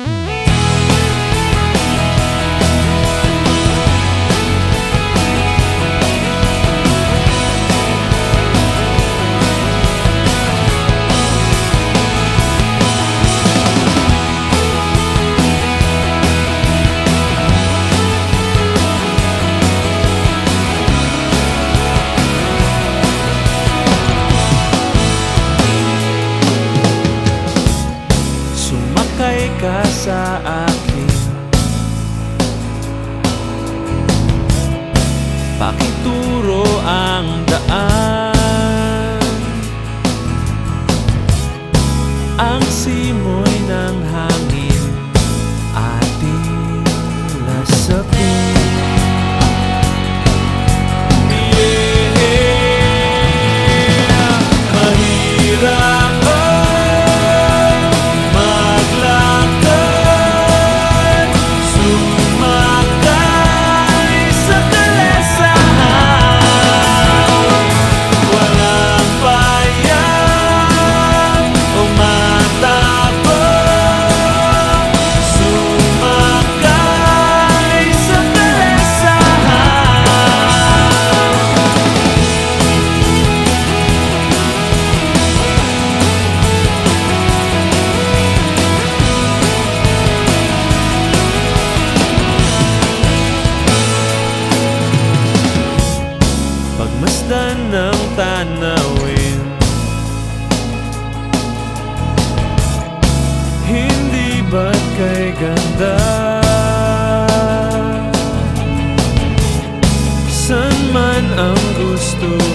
Mm-hmm. Pakituro ang kay ganda. San man ang gusto